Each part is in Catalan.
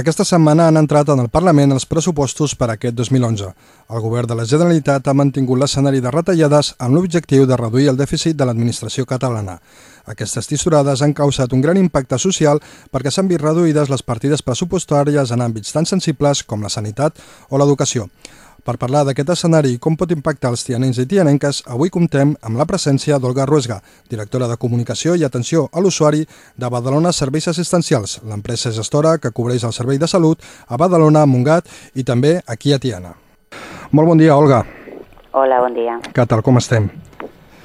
Aquesta setmana han entrat en el Parlament els pressupostos per a aquest 2011. El govern de la Generalitat ha mantingut l'escenari de retallades amb l'objectiu de reduir el dèficit de l'administració catalana. Aquestes tisorades han causat un gran impacte social perquè s'han vist reduïdes les partides pressupostàries en àmbits tan sensibles com la sanitat o l'educació. Per parlar d'aquest escenari i com pot impactar els tianencs i tianenques, avui comptem amb la presència d'Olga Ruesga, directora de Comunicació i Atenció a l'Usuari de Badalona Serveis Assistencials, l'empresa gestora que cobreix el servei de salut a Badalona, Montgat i també aquí a Tiana. Molt bon dia, Olga. Hola, bon dia. Què tal, com estem?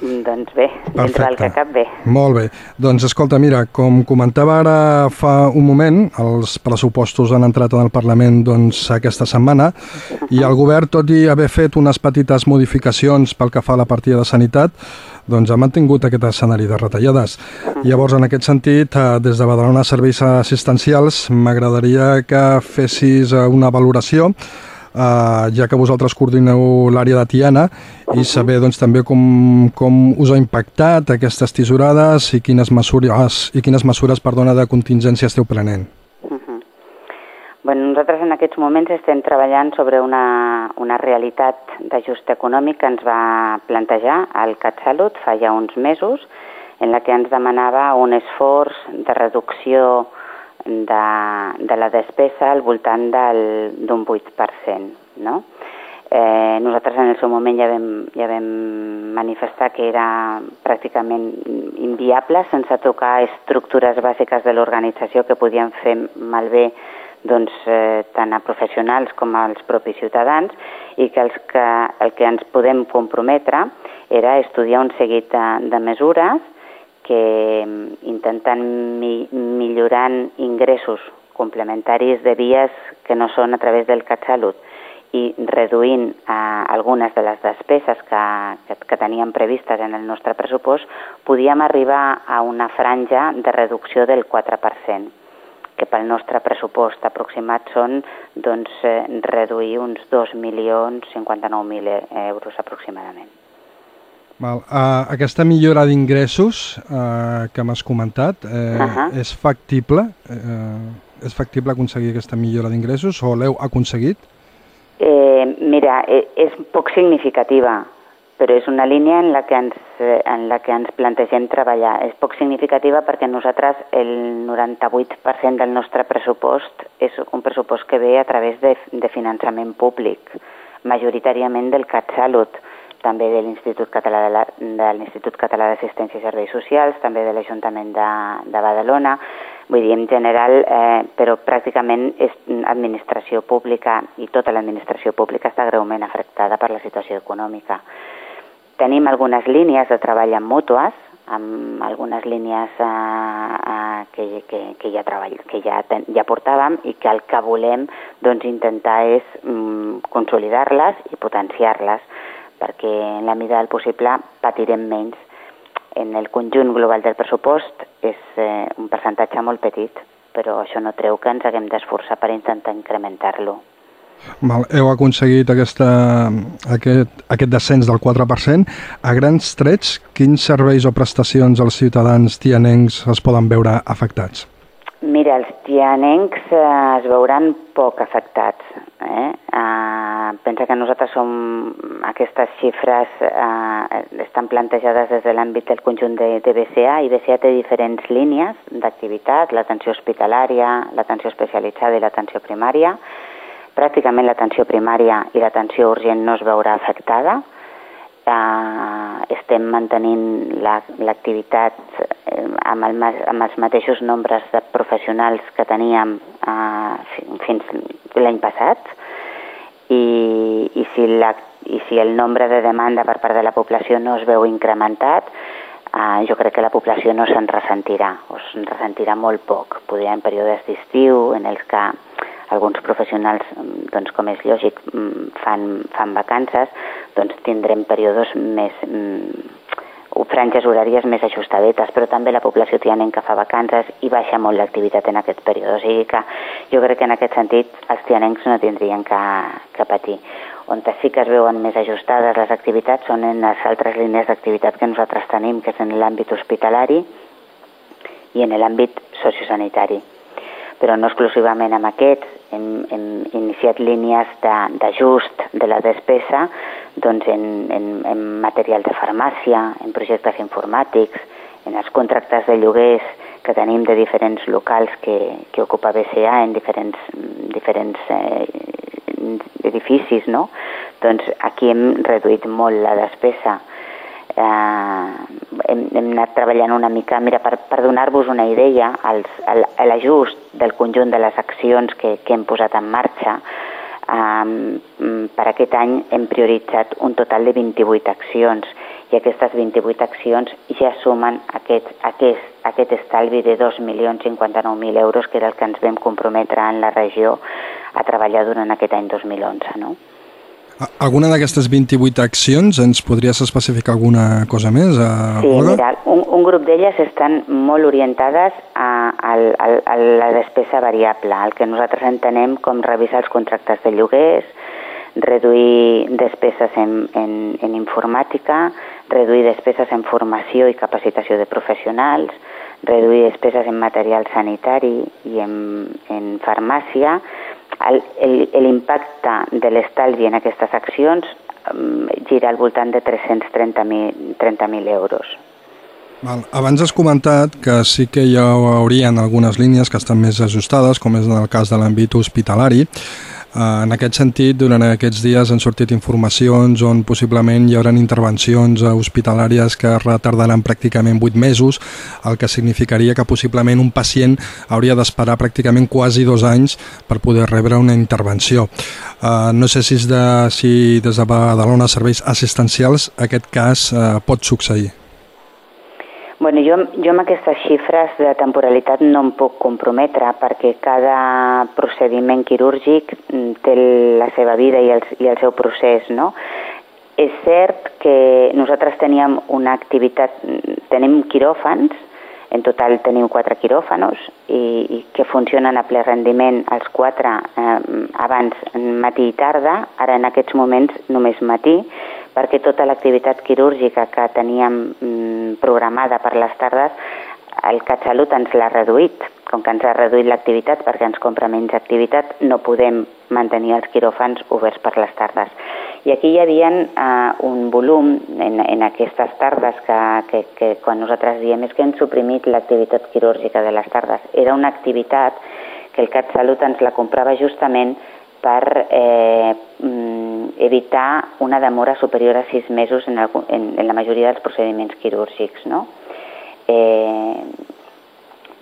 Doncs bé, dintre del que cap bé. Molt bé. Doncs escolta, mira, com comentava ara fa un moment, els pressupostos han entrat en el Parlament doncs, aquesta setmana i el govern, tot i haver fet unes petites modificacions pel que fa a la partida de sanitat, doncs ha mantingut aquest escenari de retallades. Llavors, en aquest sentit, eh, des de Badalona Serveis Assistencials, m'agradaria que fessis eh, una valoració eh, ja que vosaltres coordineu l'àrea de Tiana i saber doncs, també com, com us ha impactat aquestes tisorades i quines mesures, i quines mesures perdona, de contingència esteu prenent. Uh bueno, nosaltres en aquests moments estem treballant sobre una, una realitat d'ajust econòmic que ens va plantejar el CatSalut fa ja uns mesos, en la que ens demanava un esforç de reducció de, de la despesa al voltant d'un 8%. No? Eh, nosaltres en el seu moment ja vam, ja vam manifestar que era pràcticament inviable sense tocar estructures bàsiques de l'organització que podien fer malbé doncs, eh, tant a professionals com als propis ciutadans i que, els que el que ens podem comprometre era estudiar un seguit de, de mesures que mm, intentant mi millorant ingressos complementaris de vies que no són a través del CatSalut i reduint eh, algunes de les despeses que, que, que teníem previstes en el nostre pressupost, podíem arribar a una franja de reducció del 4%, que pel nostre pressupost aproximat són doncs, eh, reduir uns 2.059.000 euros aproximadament. Val. Uh, aquesta millora d'ingressos uh, que m'has comentat, eh, uh -huh. és factible? Uh, és factible aconseguir aquesta millora d'ingressos o l'heu aconseguit? Eh, mira, eh, és poc significativa, però és una línia en la, que ens, en la que ens plantegem treballar. És poc significativa perquè nosaltres el 98% del nostre pressupost és un pressupost que ve a través de, de finançament públic, majoritàriament del CatSalut també de l'Institut Català de, la, l'Institut Català d'Assistència i Serveis Socials, també de l'Ajuntament de, de Badalona, vull dir, en general, eh, però pràcticament és administració pública i tota l'administració pública està greument afectada per la situació econòmica. Tenim algunes línies de treball amb mútues, amb algunes línies eh, eh, que, que, que, ja, treball, que ja, ten, ja portàvem i que el que volem doncs, intentar és mm, consolidar-les i potenciar-les perquè en la mida del possible patirem menys. En el conjunt global del pressupost és eh, un percentatge molt petit, però això no treu que ens haguem d'esforçar per intentar incrementar-lo. Val, heu aconseguit aquesta, aquest, aquest descens del 4%. A grans trets, quins serveis o prestacions als ciutadans tianencs es poden veure afectats? Mira, els tianencs eh, es veuran poc afectats. Eh? Eh, pensa que nosaltres som... Aquestes xifres eh, estan plantejades des de l'àmbit del conjunt de, de BCA i BCA té diferents línies d'activitat, l'atenció hospitalària, l'atenció especialitzada i l'atenció primària. Pràcticament l'atenció primària i l'atenció urgent no es veurà afectada, eh, estem mantenint l'activitat la, amb, el, amb els mateixos nombres de professionals que teníem eh, fins l'any passat i, i, si la, i si el nombre de demanda per part de la població no es veu incrementat, eh, jo crec que la població no se'n ressentirà, o se'n ressentirà molt poc. Podria en períodes d'estiu en els que alguns professionals, doncs, com és lògic, mm, fan, fan vacances, doncs tindrem períodes més, mm, franges horàries més ajustadetes, però també la població tianenca fa vacances i baixa molt l'activitat en aquest període. O sigui que jo crec que en aquest sentit els tianencs no tindrien que, que patir. On sí que es veuen més ajustades les activitats són en les altres línies d'activitat que nosaltres tenim, que és en l'àmbit hospitalari i en l'àmbit sociosanitari però no exclusivament amb aquests. Hem, hem iniciat línies d'ajust de, de la despesa doncs en, en, en material de farmàcia, en projectes informàtics, en els contractes de lloguers que tenim de diferents locals que, que ocupa BCA en diferents, diferents eh, edificis, no? Doncs aquí hem reduït molt la despesa eh, hem, hem anat treballant una mica, mira, per, per donar-vos una idea, l'ajust del conjunt de les accions que, que hem posat en marxa, per aquest any hem prioritzat un total de 28 accions i aquestes 28 accions ja sumen aquest, aquest, aquest estalvi de 2.059.000 euros que era el que ens vam comprometre en la regió a treballar durant aquest any 2011. No? Alguna d'aquestes 28 accions, ens podries especificar alguna cosa més? A... Sí, Olga? mira, un, un grup d'elles estan molt orientades a, a, a, a la despesa variable, el que nosaltres entenem com revisar els contractes de lloguers, reduir despeses en, en, en informàtica, reduir despeses en formació i capacitació de professionals, reduir despeses en material sanitari i en, en farmàcia, l'impacte de l'estalvi en aquestes accions gira al voltant de 330.000 30 euros. Val. Abans has comentat que sí que hi haurien algunes línies que estan més ajustades, com és en el cas de l'àmbit hospitalari, en aquest sentit, durant aquests dies han sortit informacions on possiblement hi haurà intervencions hospitalàries que retardaran pràcticament 8 mesos, el que significaria que possiblement un pacient hauria d'esperar pràcticament quasi dos anys per poder rebre una intervenció. Uh, no sé si, és de, si des de Badalona Serveis Assistencials aquest cas uh, pot succeir. Bueno, jo, jo amb aquestes xifres de temporalitat no em puc comprometre perquè cada procediment quirúrgic mm, té la seva vida i el, i el seu procés, no? És cert que nosaltres teníem una activitat, tenim quiròfans, en total tenim quatre quiròfanos i, i que funcionen a ple rendiment els quatre eh, abans matí i tarda, ara en aquests moments només matí, perquè tota l'activitat quirúrgica que teníem mm, programada per les tardes, el CatSalut ens l'ha reduït. Com que ens ha reduït l'activitat perquè ens compra menys activitat, no podem mantenir els quiròfans oberts per les tardes. I aquí hi havia eh, un volum en, en aquestes tardes que, que, que quan nosaltres diem és que hem suprimit l'activitat quirúrgica de les tardes. Era una activitat que el CatSalut ens la comprava justament per eh, mm, evitar una demora superior a sis mesos en, el, en, en la majoria dels procediments quirúrgics, no? Eh,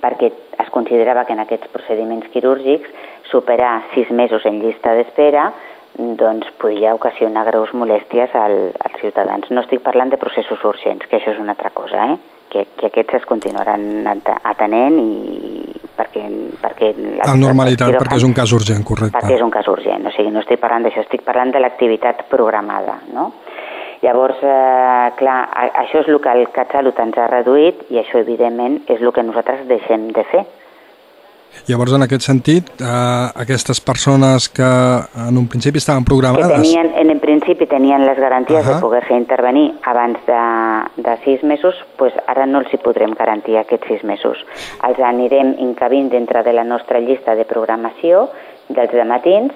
perquè es considerava que en aquests procediments quirúrgics superar sis mesos en llista d'espera doncs podria ocasionar greus molèsties al, als ciutadans. No estic parlant de processos urgents, que això és una altra cosa, eh? que, que aquests es continuaran atenent i perquè... perquè la, en normalitat, perquè és un cas urgent, correcte. Perquè és un cas urgent, o sigui, no estic parlant d'això, estic parlant de l'activitat programada, no? Llavors, eh, clar, això és el que el CatSalut ens ha reduït i això, evidentment, és el que nosaltres deixem de fer. Llavors, en aquest sentit, eh, aquestes persones que en un principi estaven programades... Que tenien, en, en principi tenien les garanties uh -huh. de poder-se intervenir abans de, de sis mesos, pues ara no els hi podrem garantir aquests sis mesos. Els anirem encabint dintre de la nostra llista de programació dels matins,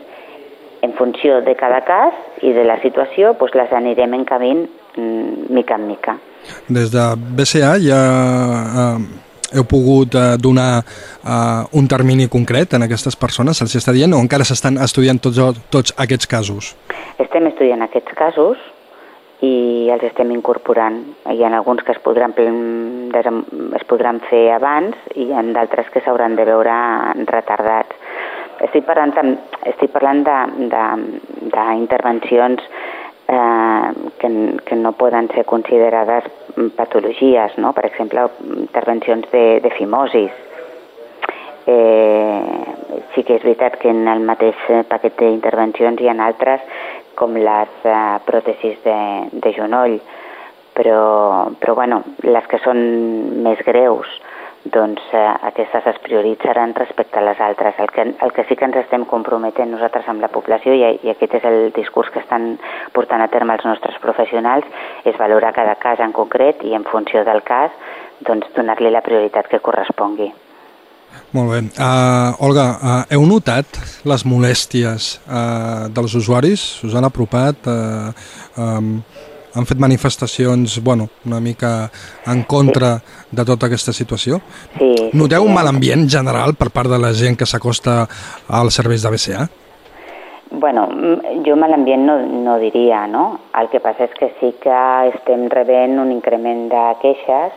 en funció de cada cas i de la situació, pues les anirem encabint mm, mica en mica. Des de BCA ha... Eh heu pogut eh, donar eh, un termini concret en aquestes persones? Se'ls està dient o encara s'estan estudiant tots, tots aquests casos? Estem estudiant aquests casos i els estem incorporant. Hi ha alguns que es podran, es podran fer abans i hi ha d'altres que s'hauran de veure retardats. Estic parlant, estic parlant d'intervencions eh, que, que no poden ser considerades patologies, no? per exemple, intervencions de, de fimosis. Eh, sí que és veritat que en el mateix paquet d'intervencions hi ha altres com les eh, pròtesis de, de genoll, però, però bueno, les que són més greus, doncs eh, aquestes es prioritzaran respecte a les altres. El que, el que sí que ens estem comprometent nosaltres amb la població, i, i aquest és el discurs que estan portant a terme els nostres professionals, és valorar cada cas en concret i en funció del cas doncs, donar-li la prioritat que correspongui. Molt bé. Uh, Olga, uh, heu notat les molèsties uh, dels usuaris? Us han apropat? Uh, um, han fet manifestacions, bueno, una mica en contra sí. de tota aquesta situació? Sí. Noteu sí, un mal ambient general per part de la gent que s'acosta als serveis de BCA? Bueno, jo mal ambient no, no diria, no? El que passa és que sí que estem rebent un increment de queixes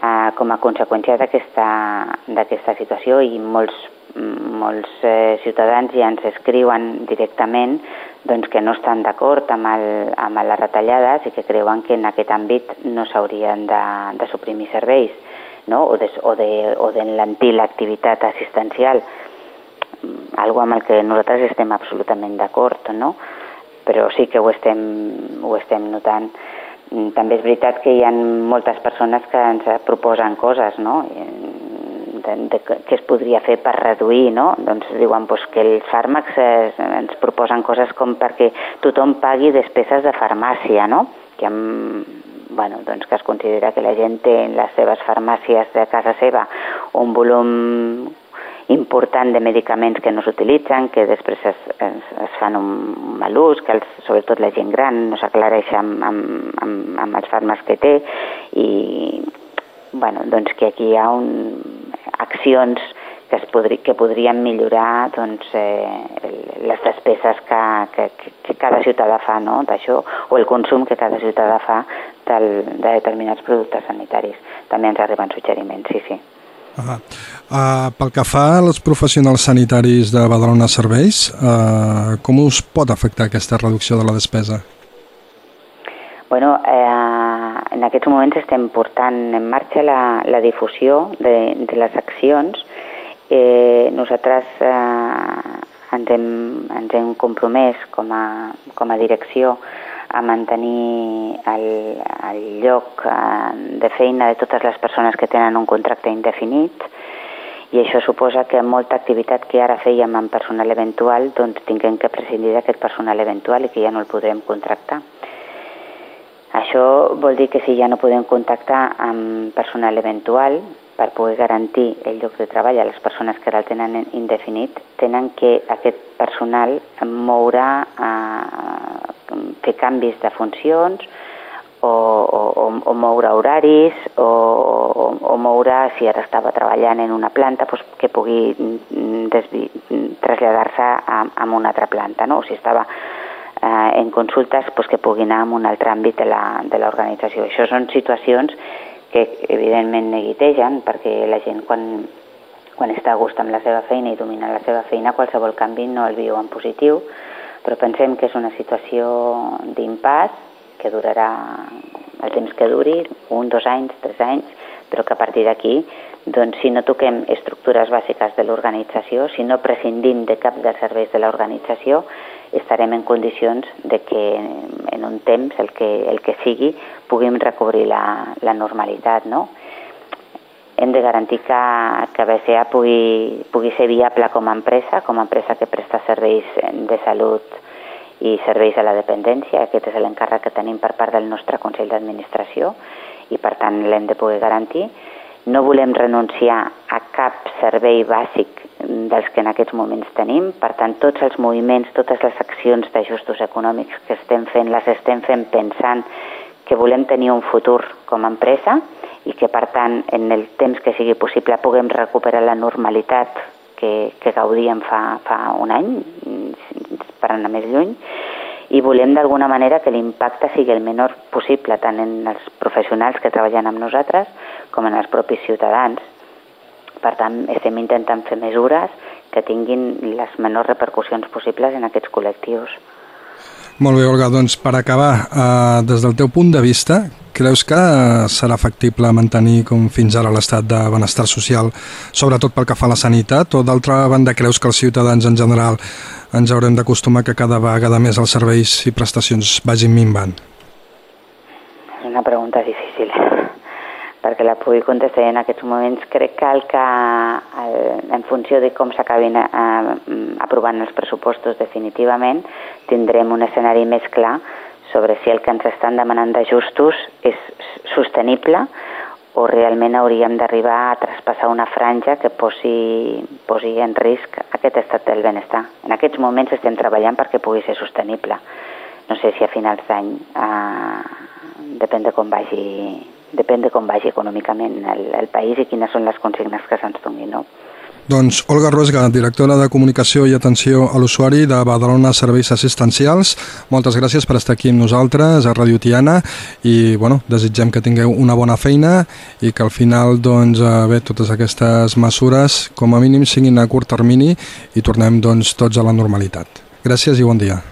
eh, com a conseqüència d'aquesta situació i molts, molts eh, ciutadans ja ens escriuen directament doncs, que no estan d'acord amb, el, amb les retallades i que creuen que en aquest àmbit no s'haurien de, de suprimir serveis no? o de, o de, o de lentir l'activitat assistencial, algo amb el que nosaltres estem absolutament d'acord, no? però sí que ho estem, ho estem notant. Mm, també és veritat que hi ha moltes persones que ens proposen coses, no? De, de, què es podria fer per reduir, no? Doncs diuen pues, que els fàrmacs es, ens proposen coses com perquè tothom pagui despeses de farmàcia, no? Que, amb, bueno, doncs que es considera que la gent té en les seves farmàcies de casa seva un volum important de medicaments que no s'utilitzen, que després es, es, es fan un mal ús, que els, sobretot la gent gran no s'aclareix amb, amb, amb, amb els fàrmacs que té i bueno, doncs que aquí hi ha un, accions que, es podri, que podrien millorar doncs, eh, les despeses que, que, que cada ciutadà fa no? d'això o el consum que cada ciutadà fa del, de determinats productes sanitaris. També ens arriben suggeriments, sí, sí. Uh, uh, pel que fa als professionals sanitaris de Badalona Serveis, uh, com us pot afectar aquesta reducció de la despesa? Bueno, eh, en aquests moments estem portant en marxa la, la difusió de, de les accions. Eh, nosaltres eh, ens, hem, ens hem compromès com a, com a direcció a mantenir el, el lloc eh, de feina de totes les persones que tenen un contracte indefinit i això suposa que molta activitat que ara fèiem amb personal eventual doncs tinguem que prescindir d'aquest personal eventual i que ja no el podrem contractar. Això vol dir que si ja no podem contactar amb personal eventual, per poder garantir el lloc de treball a les persones que ara el tenen indefinit, tenen que aquest personal moure, eh, fer canvis de funcions o, o, o moure horaris o, o, o moure, si ara estava treballant en una planta, doncs que pugui traslladar-se a, a una altra planta, no? o si estava eh, en consultes, doncs que pugui anar a un altre àmbit de l'organització. Això són situacions que evidentment neguitegen perquè la gent quan, quan està a gust amb la seva feina i domina la seva feina qualsevol canvi no el viu en positiu però pensem que és una situació d'impàs que durarà el temps que duri, un, dos anys, tres anys, però que a partir d'aquí, doncs, si no toquem estructures bàsiques de l'organització, si no prescindim de cap dels serveis de l'organització, estarem en condicions de que en un temps, el que, el que sigui, puguem recobrir la, la normalitat, no? Hem de garantir que, que BCA pugui, pugui ser viable com a empresa, com a empresa que presta serveis de salut i serveis a la dependència. Aquest és l'encàrrec que tenim per part del nostre Consell d'Administració i, per tant, l'hem de poder garantir. No volem renunciar a cap servei bàsic dels que en aquests moments tenim. Per tant, tots els moviments, totes les accions d'ajustos econòmics que estem fent, les estem fent pensant que volem tenir un futur com a empresa i que, per tant, en el temps que sigui possible puguem recuperar la normalitat que, que gaudíem fa, fa un any, per anar més lluny, i volem d'alguna manera que l'impacte sigui el menor possible tant en els professionals que treballen amb nosaltres com en els propis ciutadans per tant, estem intentant fer mesures que tinguin les menors repercussions possibles en aquests col·lectius. Molt bé, Olga, doncs per acabar, eh, des del teu punt de vista, creus que serà factible mantenir com fins ara l'estat de benestar social, sobretot pel que fa a la sanitat, o d'altra banda creus que els ciutadans en general ens haurem d'acostumar que cada vegada més els serveis i prestacions vagin minvant? És una pregunta difícil perquè la pugui contestar en aquests moments. Crec que, el que el, en funció de com s'acabin eh, aprovant els pressupostos definitivament, tindrem un escenari més clar sobre si el que ens estan demanant d'ajustos és sostenible o realment hauríem d'arribar a traspassar una franja que posi, posi en risc aquest estat del benestar. En aquests moments estem treballant perquè pugui ser sostenible. No sé si a finals d'any eh, depèn de com vagi depèn de com vagi econòmicament el, el país i quines són les consignes que se'ns donin. No? Doncs Olga Rosga, directora de Comunicació i Atenció a l'Usuari de Badalona Serveis Assistencials, moltes gràcies per estar aquí amb nosaltres a Radio Tiana i bueno, desitgem que tingueu una bona feina i que al final doncs, eh, bé, totes aquestes mesures com a mínim siguin a curt termini i tornem doncs, tots a la normalitat. Gràcies i bon dia.